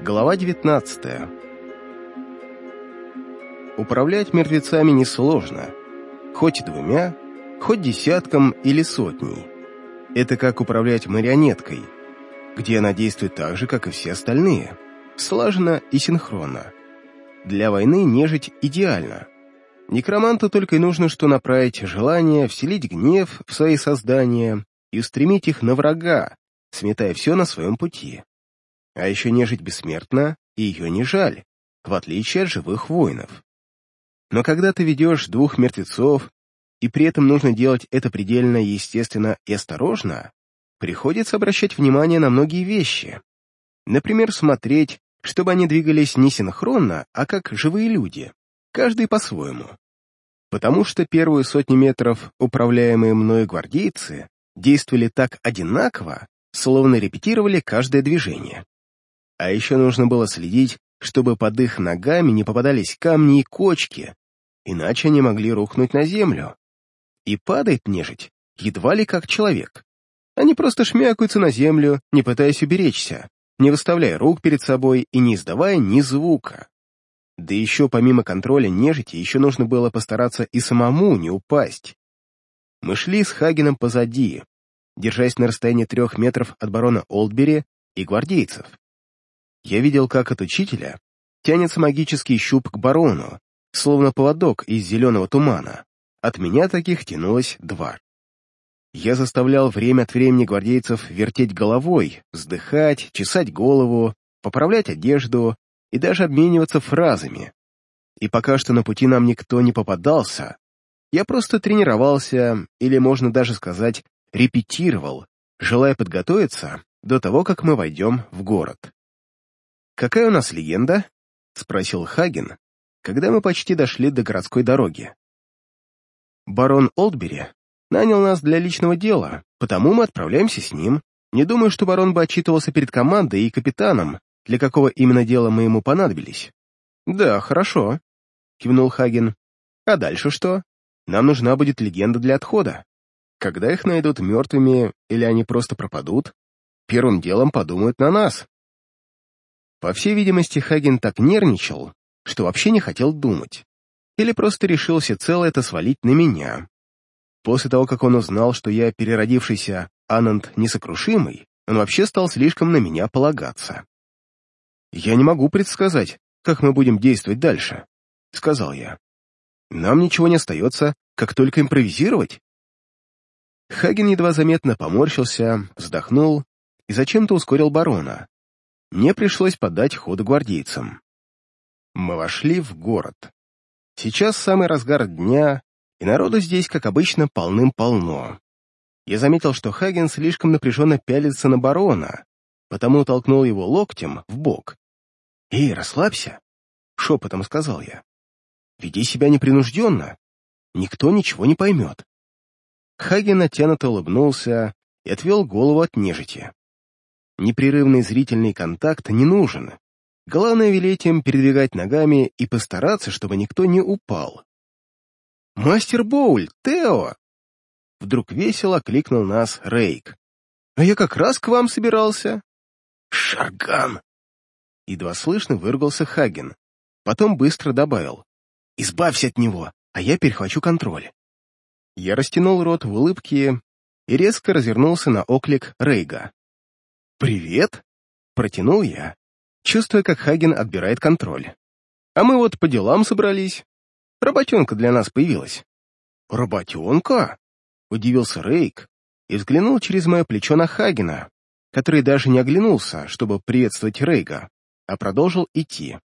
Глава 19 Управлять мертвецами несложно. Хоть двумя, хоть десятком или сотней. Это как управлять марионеткой, где она действует так же, как и все остальные, слаженно и синхронно. Для войны нежить идеально. Некроманту только и нужно что направить желание, вселить гнев в свои создания и устремить их на врага, сметая все на своем пути. А еще нежить бессмертна, и ее не жаль, в отличие от живых воинов. Но когда ты ведешь двух мертвецов, и при этом нужно делать это предельно естественно и осторожно, приходится обращать внимание на многие вещи. Например, смотреть, чтобы они двигались не синхронно, а как живые люди, каждый по-своему. Потому что первые сотни метров управляемые мной гвардейцы действовали так одинаково, словно репетировали каждое движение. А еще нужно было следить, чтобы под их ногами не попадались камни и кочки, иначе они могли рухнуть на землю. И падает нежить едва ли как человек. Они просто шмякаются на землю, не пытаясь уберечься, не выставляя рук перед собой и не издавая ни звука. Да еще помимо контроля нежити еще нужно было постараться и самому не упасть. Мы шли с Хагеном позади, держась на расстоянии трех метров от барона Олдбери и гвардейцев. Я видел, как от учителя тянется магический щуп к барону, словно поводок из зеленого тумана. От меня таких тянулось два. Я заставлял время от времени гвардейцев вертеть головой, вздыхать, чесать голову, поправлять одежду и даже обмениваться фразами. И пока что на пути нам никто не попадался, я просто тренировался, или, можно даже сказать, репетировал, желая подготовиться до того, как мы войдем в город. «Какая у нас легенда?» — спросил Хаген, когда мы почти дошли до городской дороги. Барон Олдбери нанял нас для личного дела, потому мы отправляемся с ним. Не думаю, что барон бы отчитывался перед командой и капитаном, для какого именно дела мы ему понадобились. Да, хорошо, кивнул Хаген. А дальше что? Нам нужна будет легенда для отхода. Когда их найдут мертвыми или они просто пропадут, первым делом подумают на нас. По всей видимости, Хаген так нервничал, что вообще не хотел думать. Или просто решил всецело это свалить на меня. После того, как он узнал, что я переродившийся Ананд несокрушимый, он вообще стал слишком на меня полагаться. «Я не могу предсказать, как мы будем действовать дальше», — сказал я. «Нам ничего не остается, как только импровизировать». Хаген едва заметно поморщился, вздохнул и зачем-то ускорил барона. Мне пришлось подать ход гвардейцам. Мы вошли в город. Сейчас самый разгар дня, и народу здесь, как обычно, полным-полно. Я заметил, что Хаген слишком напряженно пялится на барона, потому толкнул его локтем в бок. «Эй, расслабься!» — шепотом сказал я. «Веди себя непринужденно. Никто ничего не поймет». Хаген натянуто улыбнулся и отвел голову от нежити. Непрерывный зрительный контакт не нужен. Главное велеть им передвигать ногами и постараться, чтобы никто не упал. «Мастер Боуль, Тео!» Вдруг весело кликнул нас Рейк. «А я как раз к вам собирался». «Шарган!» Едва слышно выругался Хаген. Потом быстро добавил. «Избавься от него, а я перехвачу контроль». Я растянул рот в улыбке и резко развернулся на оклик Рейга. «Привет!» — протянул я, чувствуя, как Хаген отбирает контроль. «А мы вот по делам собрались. Работенка для нас появилась». «Работенка?» — удивился Рейк и взглянул через мое плечо на Хагена, который даже не оглянулся, чтобы приветствовать Рейга, а продолжил идти.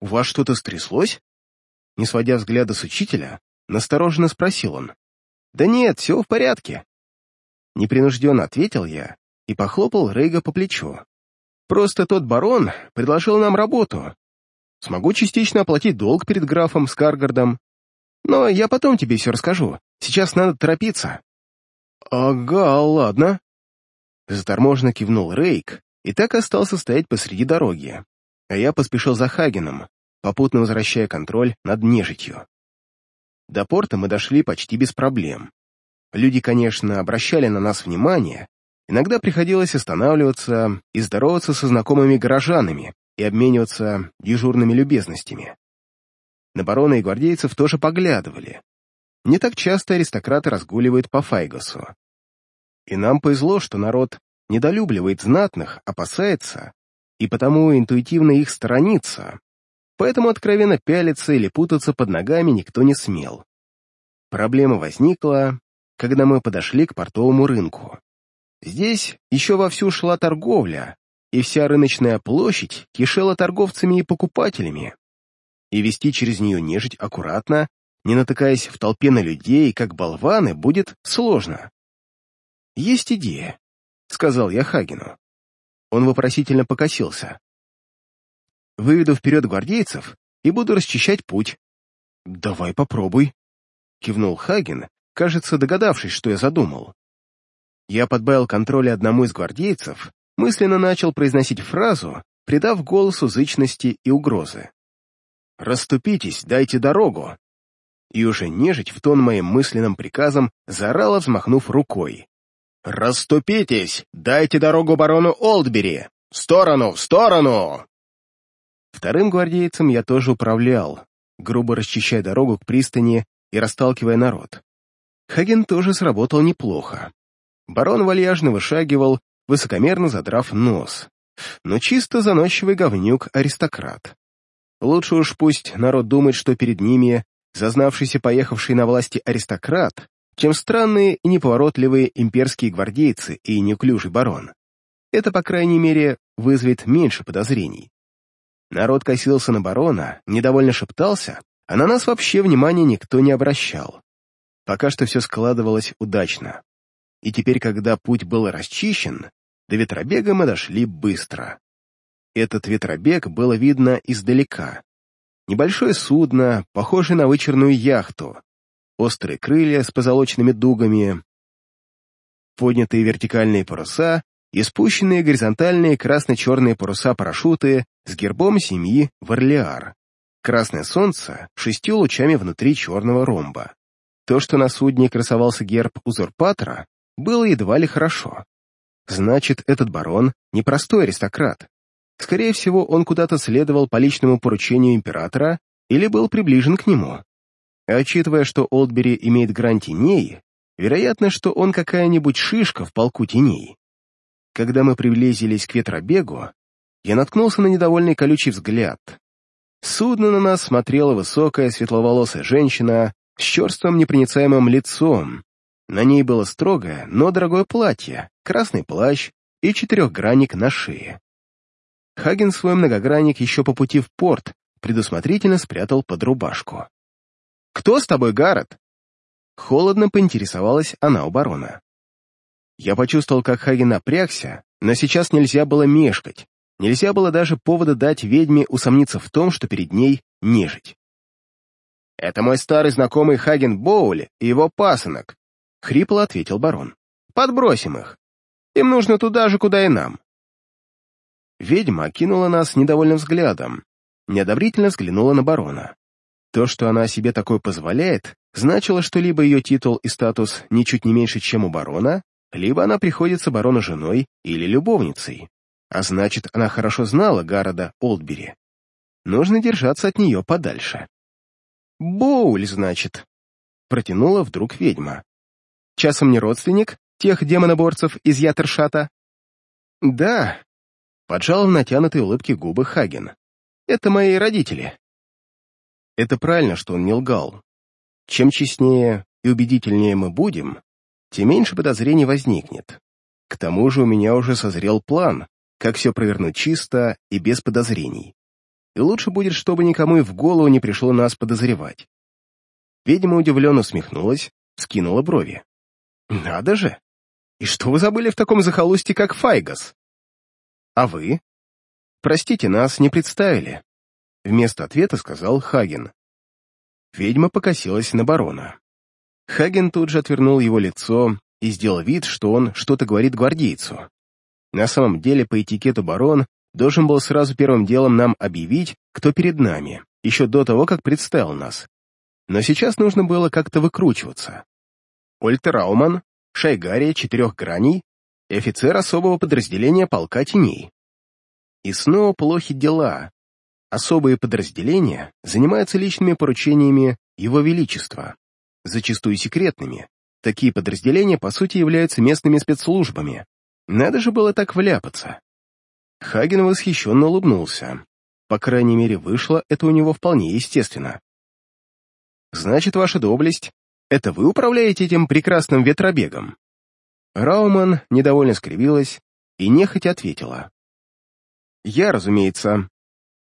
«У вас что-то стряслось?» Не сводя взгляда с учителя, настороженно спросил он. «Да нет, все в порядке». Непринужденно ответил я и похлопал Рейга по плечу. «Просто тот барон предложил нам работу. Смогу частично оплатить долг перед графом Скаргардом. Но я потом тебе все расскажу. Сейчас надо торопиться». «Ага, ладно». Заторможенно кивнул Рейк и так остался стоять посреди дороги, а я поспешил за Хагеном, попутно возвращая контроль над нежитью. До порта мы дошли почти без проблем. Люди, конечно, обращали на нас внимание, Иногда приходилось останавливаться и здороваться со знакомыми горожанами и обмениваться дежурными любезностями. На барона и гвардейцев тоже поглядывали. Не так часто аристократы разгуливают по Файгосу. И нам повезло, что народ недолюбливает знатных, опасается, и потому интуитивно их сторонится, поэтому откровенно пялиться или путаться под ногами никто не смел. Проблема возникла, когда мы подошли к портовому рынку. Здесь еще вовсю шла торговля, и вся рыночная площадь кишела торговцами и покупателями. И вести через нее нежить аккуратно, не натыкаясь в толпе на людей, как болваны, будет сложно. «Есть идея», — сказал я Хагину. Он вопросительно покосился. «Выведу вперед гвардейцев и буду расчищать путь». «Давай попробуй», — кивнул Хаген, кажется, догадавшись, что я задумал. Я подбавил контроля одному из гвардейцев, мысленно начал произносить фразу, придав голосу зычности и угрозы. «Раступитесь, дайте дорогу!» И уже нежить в тон моим мысленным приказом заорала, взмахнув рукой. «Раступитесь! Дайте дорогу барону Олдбери! В сторону, в сторону!» Вторым гвардейцем я тоже управлял, грубо расчищая дорогу к пристани и расталкивая народ. Хаген тоже сработал неплохо. Барон вальяжно вышагивал, высокомерно задрав нос. Но чисто заносчивый говнюк-аристократ. Лучше уж пусть народ думает, что перед ними зазнавшийся поехавший на власти аристократ, чем странные и неповоротливые имперские гвардейцы и неуклюжий барон. Это, по крайней мере, вызовет меньше подозрений. Народ косился на барона, недовольно шептался, а на нас вообще внимания никто не обращал. Пока что все складывалось удачно и теперь, когда путь был расчищен, до ветробега мы дошли быстро. Этот ветробег было видно издалека. Небольшое судно, похожее на вычерную яхту, острые крылья с позолоченными дугами, поднятые вертикальные паруса и спущенные горизонтальные красно-черные паруса-парашюты с гербом семьи Варлиар. Красное солнце шестью лучами внутри черного ромба. То, что на судне красовался герб узурпатора, было едва ли хорошо. Значит, этот барон — непростой аристократ. Скорее всего, он куда-то следовал по личному поручению императора или был приближен к нему. А учитывая, что Олдбери имеет грань теней, вероятно, что он какая-нибудь шишка в полку теней. Когда мы приблизились к ветробегу, я наткнулся на недовольный колючий взгляд. Судно на нас смотрела высокая светловолосая женщина с черствым непроницаемым лицом, на ней было строгое, но дорогое платье, красный плащ и четырехгранник на шее. Хаген свой многогранник еще по пути в порт предусмотрительно спрятал под рубашку. «Кто с тобой, Гаррет?» Холодно поинтересовалась она у барона. Я почувствовал, как Хаген напрягся, но сейчас нельзя было мешкать. Нельзя было даже повода дать ведьме усомниться в том, что перед ней нежить. «Это мой старый знакомый Хаген Боули и его пасынок. — хрипло ответил барон. «Подбросим их. Им нужно туда же, куда и нам». Ведьма окинула нас недовольным взглядом, неодобрительно взглянула на барона. То, что она себе такое позволяет, значило, что либо ее титул и статус ничуть не меньше, чем у барона, либо она приходится барону женой или любовницей. А значит, она хорошо знала города Олдбери. Нужно держаться от нее подальше. «Боуль, значит», — протянула вдруг ведьма. Часом не родственник тех демоноборцев из Ятершата? Да, поджал в натянутой улыбке губы Хаген. Это мои родители. Это правильно, что он не лгал. Чем честнее и убедительнее мы будем, тем меньше подозрений возникнет. К тому же у меня уже созрел план, как все провернуть чисто и без подозрений. И лучше будет, чтобы никому и в голову не пришло нас подозревать. Ведьма удивленно усмехнулась, скинула брови. «Надо же! И что вы забыли в таком захолустье, как Файгас?» «А вы?» «Простите, нас не представили», — вместо ответа сказал Хаген. Ведьма покосилась на барона. Хаген тут же отвернул его лицо и сделал вид, что он что-то говорит гвардейцу. На самом деле, по этикету барон должен был сразу первым делом нам объявить, кто перед нами, еще до того, как представил нас. Но сейчас нужно было как-то выкручиваться. Ольтер Шайгария четырех граней, и офицер особого подразделения полка теней. И снова плохи дела. Особые подразделения занимаются личными поручениями Его Величества, зачастую секретными. Такие подразделения, по сути, являются местными спецслужбами. Надо же было так вляпаться. Хаген восхищенно улыбнулся. По крайней мере, вышло это у него вполне естественно. «Значит, ваша доблесть, это вы управляете этим прекрасным ветробегом?» Рауман недовольно скривилась и нехотя ответила. «Я, разумеется».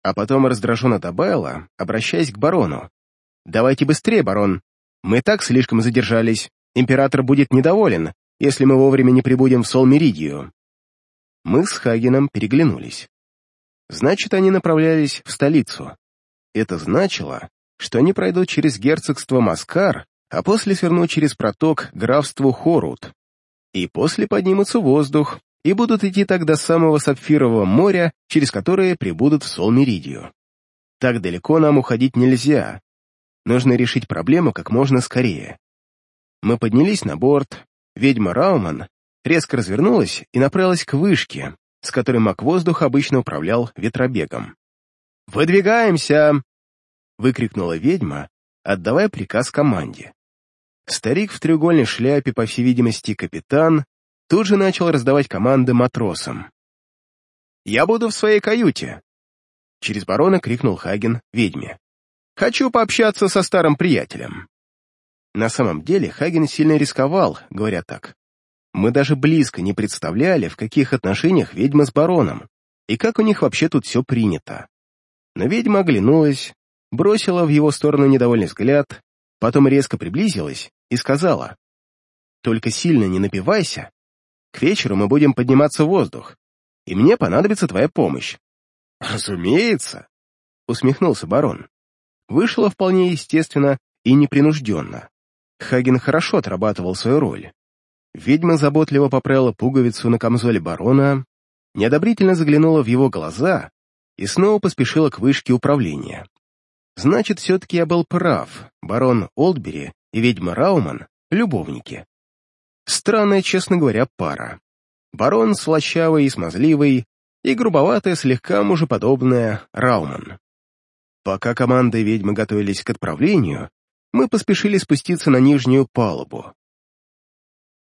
А потом раздраженно добавила, обращаясь к барону. «Давайте быстрее, барон. Мы так слишком задержались. Император будет недоволен, если мы вовремя не прибудем в Солмеридию». Мы с Хагеном переглянулись. Значит, они направлялись в столицу. Это значило, что они пройдут через герцогство Маскар, а после свернут через проток графству Хорут. И после поднимутся в воздух и будут идти так до самого Сапфирового моря, через которое прибудут в Солмеридию. Так далеко нам уходить нельзя. Нужно решить проблему как можно скорее. Мы поднялись на борт, ведьма Рауман резко развернулась и направилась к вышке, с которой маг воздуха обычно управлял ветробегом. «Выдвигаемся!» — выкрикнула ведьма, отдавая приказ команде. Старик в треугольной шляпе, по всей видимости, капитан, тут же начал раздавать команды матросам. «Я буду в своей каюте!» Через барона крикнул Хаген ведьме. «Хочу пообщаться со старым приятелем!» На самом деле Хаген сильно рисковал, говоря так. Мы даже близко не представляли, в каких отношениях ведьма с бароном, и как у них вообще тут все принято. Но ведьма оглянулась, бросила в его сторону недовольный взгляд, потом резко приблизилась и сказала, «Только сильно не напивайся. К вечеру мы будем подниматься в воздух, и мне понадобится твоя помощь». «Разумеется», — усмехнулся барон. Вышло вполне естественно и непринужденно. Хаген хорошо отрабатывал свою роль. Ведьма заботливо поправила пуговицу на камзоле барона, неодобрительно заглянула в его глаза и снова поспешила к вышке управления. Значит, все-таки я был прав, барон Олдбери и ведьма Рауман — любовники. Странная, честно говоря, пара. Барон слащавый и смазливый, и грубоватая, слегка мужеподобная Рауман. Пока команда ведьмы готовились к отправлению, мы поспешили спуститься на нижнюю палубу.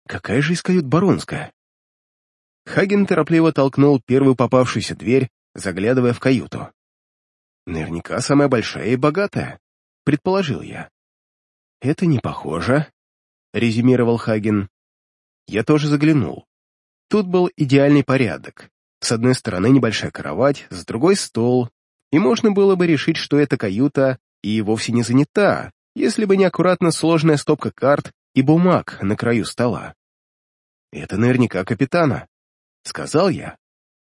Какая же из кают баронская? Хаген торопливо толкнул первую попавшуюся дверь, заглядывая в каюту. Наверняка самая большая и богатая, предположил я. Это не похоже, резюмировал Хаген. Я тоже заглянул. Тут был идеальный порядок. С одной стороны небольшая кровать, с другой стол, и можно было бы решить, что эта каюта и вовсе не занята, если бы не аккуратно сложная стопка карт и бумаг на краю стола. «Это наверняка капитана», — сказал я.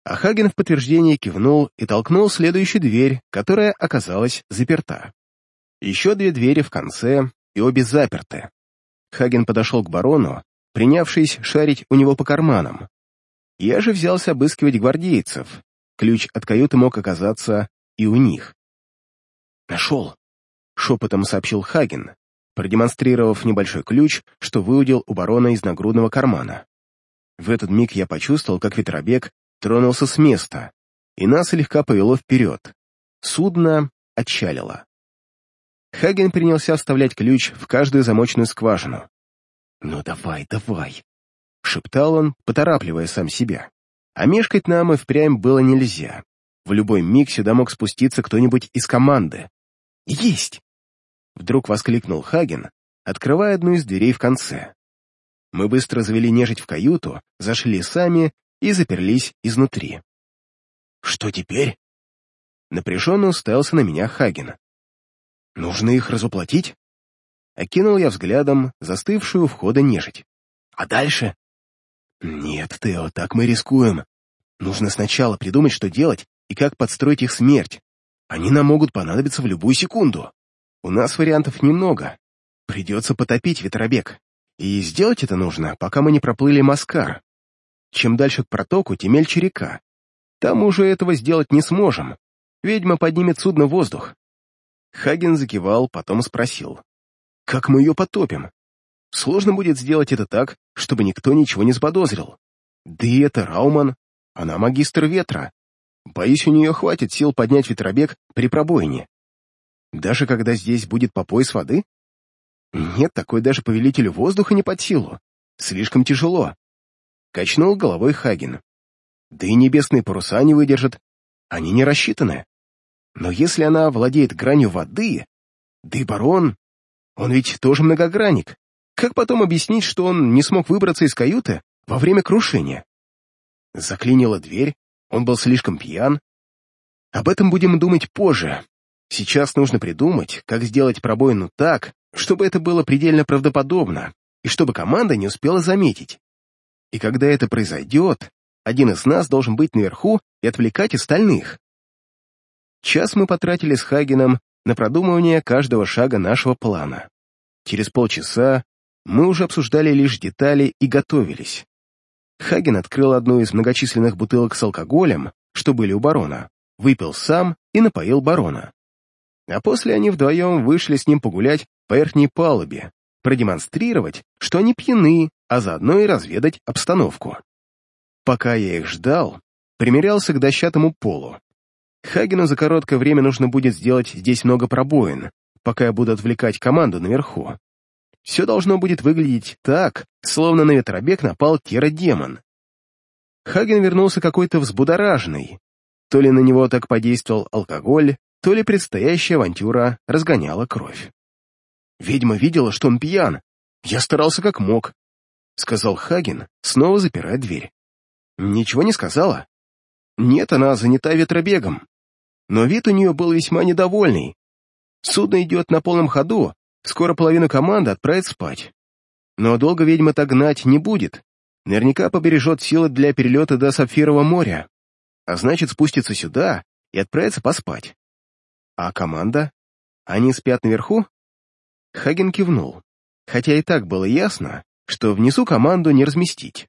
А Хаген в подтверждение кивнул и толкнул следующую дверь, которая оказалась заперта. Еще две двери в конце, и обе заперты. Хаген подошел к барону, принявшись шарить у него по карманам. Я же взялся обыскивать гвардейцев. Ключ от каюты мог оказаться и у них. «Нашел», — шепотом сообщил Хаген, продемонстрировав небольшой ключ, что выудил у барона из нагрудного кармана. В этот миг я почувствовал, как ветробег тронулся с места, и нас слегка повело вперед. Судно отчалило. Хаген принялся вставлять ключ в каждую замочную скважину. «Ну давай, давай!» — шептал он, поторапливая сам себя. А мешкать нам и впрямь было нельзя. В любой миг сюда мог спуститься кто-нибудь из команды. «Есть!» — вдруг воскликнул Хаген, открывая одну из дверей в конце. Мы быстро завели нежить в каюту, зашли сами и заперлись изнутри. «Что теперь?» Напряженно уставился на меня Хаген. «Нужно их разуплотить?» Окинул я взглядом застывшую у входа нежить. «А дальше?» «Нет, Тео, так мы рискуем. Нужно сначала придумать, что делать и как подстроить их смерть. Они нам могут понадобиться в любую секунду. У нас вариантов немного. Придется потопить ветробег, и сделать это нужно, пока мы не проплыли Маскар. Чем дальше к протоку, тем мельче река. Там уже этого сделать не сможем. Ведьма поднимет судно в воздух. Хаген закивал, потом спросил. «Как мы ее потопим? Сложно будет сделать это так, чтобы никто ничего не заподозрил. Да и это Рауман, она магистр ветра. Боюсь, у нее хватит сил поднять ветробег при пробоине. Даже когда здесь будет по пояс воды? Нет, такой даже повелителю воздуха не под силу. Слишком тяжело. Качнул головой Хаген. Да и небесные паруса не выдержат. Они не рассчитаны. Но если она владеет гранью воды, да и барон, он ведь тоже многогранник. Как потом объяснить, что он не смог выбраться из каюты во время крушения? Заклинила дверь, он был слишком пьян. Об этом будем думать позже. Сейчас нужно придумать, как сделать пробоину так, чтобы это было предельно правдоподобно, и чтобы команда не успела заметить. И когда это произойдет, один из нас должен быть наверху и отвлекать остальных. Час мы потратили с Хагеном на продумывание каждого шага нашего плана. Через полчаса мы уже обсуждали лишь детали и готовились. Хаген открыл одну из многочисленных бутылок с алкоголем, что были у барона, выпил сам и напоил барона. А после они вдвоем вышли с ним погулять по верхней палубе, продемонстрировать, что они пьяны, а заодно и разведать обстановку. Пока я их ждал, примерялся к дощатому полу. Хагену за короткое время нужно будет сделать здесь много пробоин, пока я буду отвлекать команду наверху. Все должно будет выглядеть так, словно на ветробег напал Кера-демон. Хаген вернулся какой-то взбудораженный. То ли на него так подействовал алкоголь, то ли предстоящая авантюра разгоняла кровь. Ведьма видела, что он пьян. Я старался как мог, — сказал Хаген, снова запирая дверь. Ничего не сказала? Нет, она занята ветробегом. Но вид у нее был весьма недовольный. Судно идет на полном ходу, скоро половину команды отправит спать. Но долго ведьма так гнать не будет. Наверняка побережет силы для перелета до Сапфирового моря. А значит, спустится сюда и отправится поспать. А команда? Они спят наверху? Хаген кивнул, хотя и так было ясно, что внизу команду не разместить.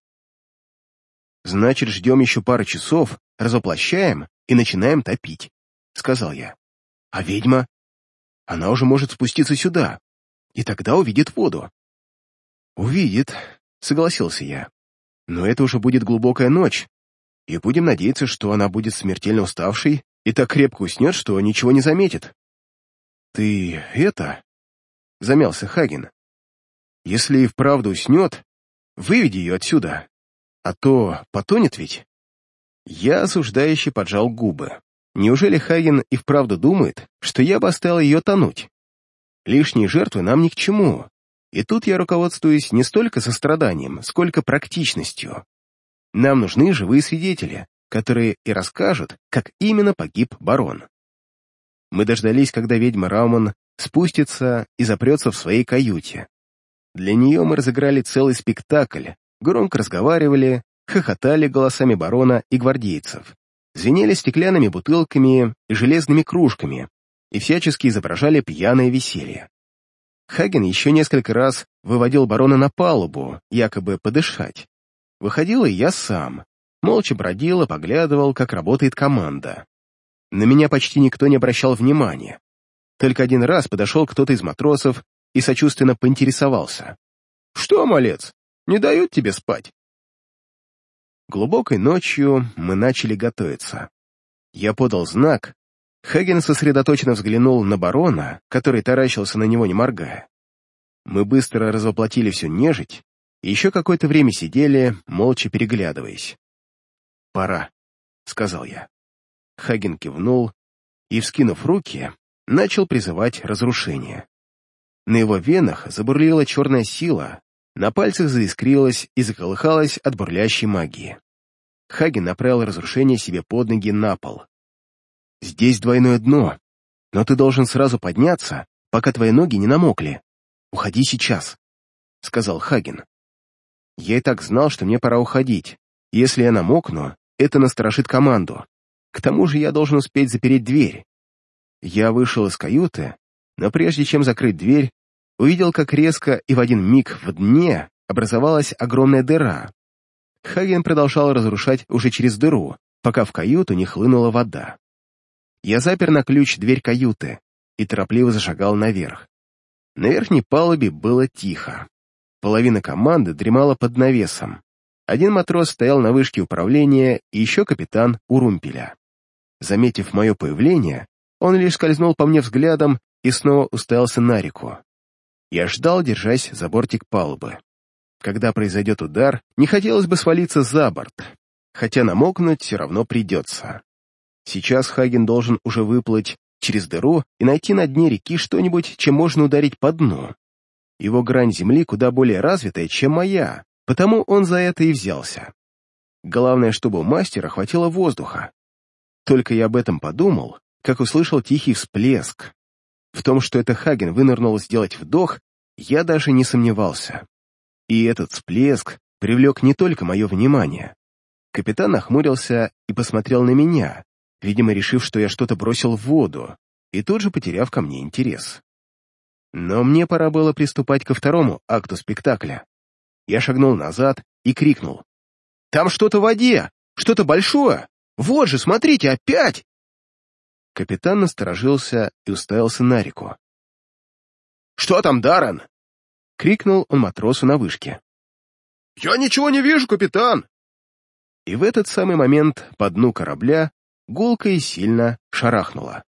«Значит, ждем еще пару часов, разоплощаем и начинаем топить», — сказал я. «А ведьма? Она уже может спуститься сюда, и тогда увидит воду». «Увидит», — согласился я. «Но это уже будет глубокая ночь, и будем надеяться, что она будет смертельно уставшей и так крепко уснет, что ничего не заметит». «Ты это...» — замялся Хаген. «Если и вправду уснет, выведи ее отсюда, а то потонет ведь». Я осуждающе поджал губы. Неужели Хаген и вправду думает, что я бы оставил ее тонуть? Лишние жертвы нам ни к чему. И тут я руководствуюсь не столько состраданием, сколько практичностью. Нам нужны живые свидетели, которые и расскажут, как именно погиб барон. Мы дождались, когда ведьма Рауман спустится и запрется в своей каюте. Для нее мы разыграли целый спектакль, громко разговаривали, хохотали голосами барона и гвардейцев, звенели стеклянными бутылками и железными кружками и всячески изображали пьяное веселье. Хаген еще несколько раз выводил барона на палубу, якобы подышать. Выходил и я сам, молча бродил и поглядывал, как работает команда. На меня почти никто не обращал внимания. Только один раз подошел кто-то из матросов и сочувственно поинтересовался. «Что, малец, не дают тебе спать?» Глубокой ночью мы начали готовиться. Я подал знак. Хаген сосредоточенно взглянул на барона, который таращился на него не моргая. Мы быстро развоплотили всю нежить и еще какое-то время сидели, молча переглядываясь. «Пора», — сказал я. Хаген кивнул и, вскинув руки, начал призывать разрушение. На его венах забурлила черная сила, на пальцах заискрилась и заколыхалась от бурлящей магии. Хаген направил разрушение себе под ноги на пол. «Здесь двойное дно, но ты должен сразу подняться, пока твои ноги не намокли. Уходи сейчас», — сказал Хаген. Я и так знал, что мне пора уходить. Если я намокну, это насторожит команду. К тому же я должен успеть запереть дверь. Я вышел из каюты, но прежде чем закрыть дверь, увидел, как резко и в один миг в дне образовалась огромная дыра. Хаген продолжал разрушать уже через дыру, пока в каюту не хлынула вода. Я запер на ключ дверь каюты и торопливо зашагал наверх. На верхней палубе было тихо. Половина команды дремала под навесом. Один матрос стоял на вышке управления и еще капитан у румпеля. Заметив мое появление, он лишь скользнул по мне взглядом и снова уставился на реку. Я ждал, держась за бортик палубы. Когда произойдет удар, не хотелось бы свалиться за борт, хотя намокнуть все равно придется. Сейчас Хаген должен уже выплыть через дыру и найти на дне реки что-нибудь, чем можно ударить по дну. Его грань земли куда более развитая, чем моя, потому он за это и взялся. Главное, чтобы у мастера хватило воздуха. Только я об этом подумал, как услышал тихий всплеск. В том, что это Хаген вынырнул сделать вдох, я даже не сомневался. И этот всплеск привлек не только мое внимание. Капитан нахмурился и посмотрел на меня, видимо, решив, что я что-то бросил в воду, и тут же потеряв ко мне интерес. Но мне пора было приступать ко второму акту спектакля. Я шагнул назад и крикнул. «Там что-то в воде! Что-то большое! Вот же, смотрите, опять!» Капитан насторожился и уставился на реку. «Что там, Даррен?» — крикнул он матросу на вышке. «Я ничего не вижу, капитан!» И в этот самый момент по дну корабля гулко и сильно шарахнуло.